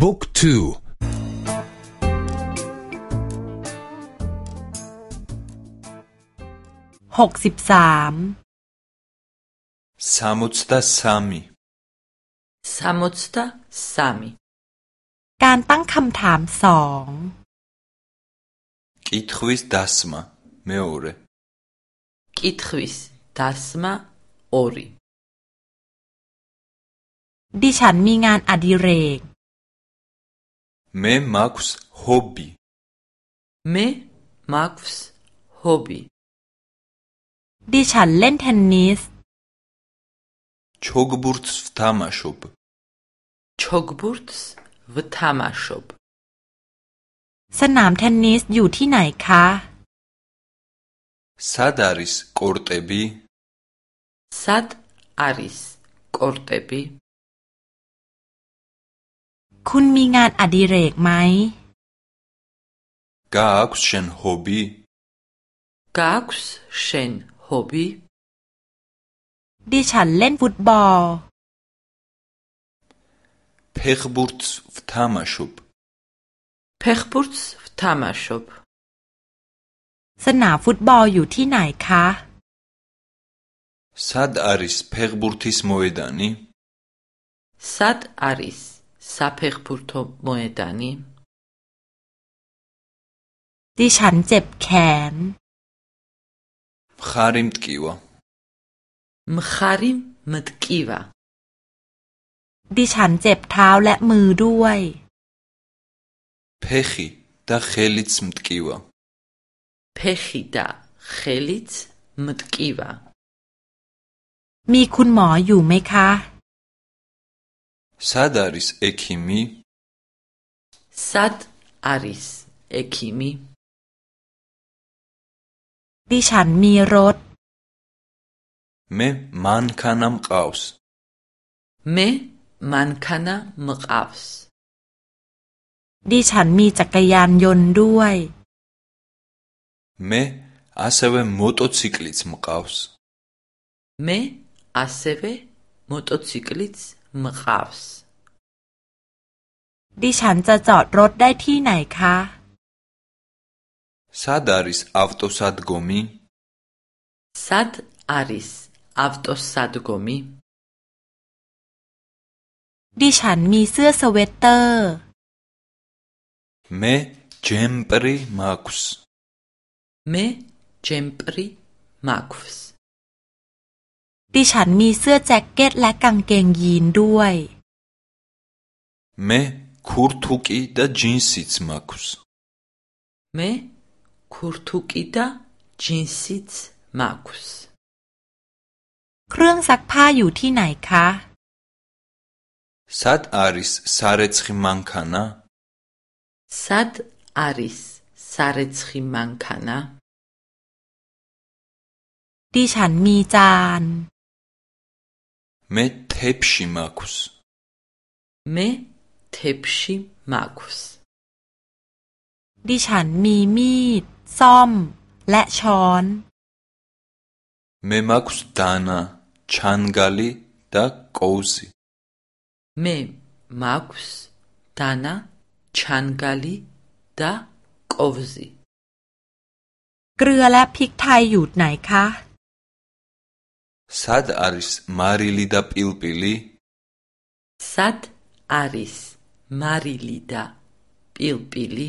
บุ๊กทู หกสิบสาม สามุตตาสามีสามุตตาสามี การตั้งคำถามสองกิทวิสดัสมาเมอเรกิทวิสดัสมาโอริดิฉันมีงานอดิเรก მე მაქვს ჰობი მე მაქვს ჰობი დიჩან ლენ ტენნის ჩოგბურთს ვთამაშობ ჩოგბურთს ვთამაშობ სანამ ტენნის იუ თი ნაი ქა სად არის კორტები სად არის კორტები คุณมีงานอดิเรกไหม กาคุชเชนฮอบีกาคุชเชนฮอบีดิฉันเล่นฟุตบอลเพคบุร์ตส์ฟทามาชุบเพคบุร์ตส์ฟทามาชุบสนามฟุตบอลอยู่ที่ไหนคะซัดอาริสเพคบุร์ติสโมเอดานีซัดอาริส საფეხბურთო მოედანი ดิฉันเจ็บแขนมขาริมตกีวะมขาริม มตกีวะดิฉันเจ็บเท้าและมือด้วยเพคิดาเฮลิตมตกิวะเพคิดาเฮลิตมตกิวะมีคุณหมออยู่ไหมคะ სად არის ექიმი? სად არის ექიმი? დიშან მიროთ. მე მანქანა მყავს. მე მანქანა მყავს. დიშან მიჭაკიან იონ დუაი. მე ასევე მოტოციკლიც მყავს. მე ასევე მოტოციკლიც მყავს ดิฉันจะจอดรถได้ที่ไหนคะซาดาริสอัฟโตซาดโกมิซาดอาริสอัฟโตซาดโกมิดิฉันมีเสื้อสเวตเตอร์ เมจิมปรีมาคุสเมจิมปรีมาคุสดิฉันมีเสื้อแจ็คเก็ตและกางเกงยีนด้วย เมคูร์ทุกิดาจินซิตมาคุสเมคูร์ทุกิดาจินซิตมาคุสเครื่องซักผ้าอยู่ที่ไหนคะซัดอาริสซาเรตชิมังคานาซัดอาริสซาเรตชิมังคานา ดิฉันมีจาน მე თეფში მაქვს. მე თეფში მაქვს. ดิฉันมีมีด ซ่อม และช้อน მე მაქვს დანა, ჩანგალი და კოვზი. მე მაქვს დანა, ჩანგალი და კოვზი. เกลือและพริกไทยอยู่ไหนคะ სად არის მარილი და პილპილი? სად არის მარილი და პილპილი?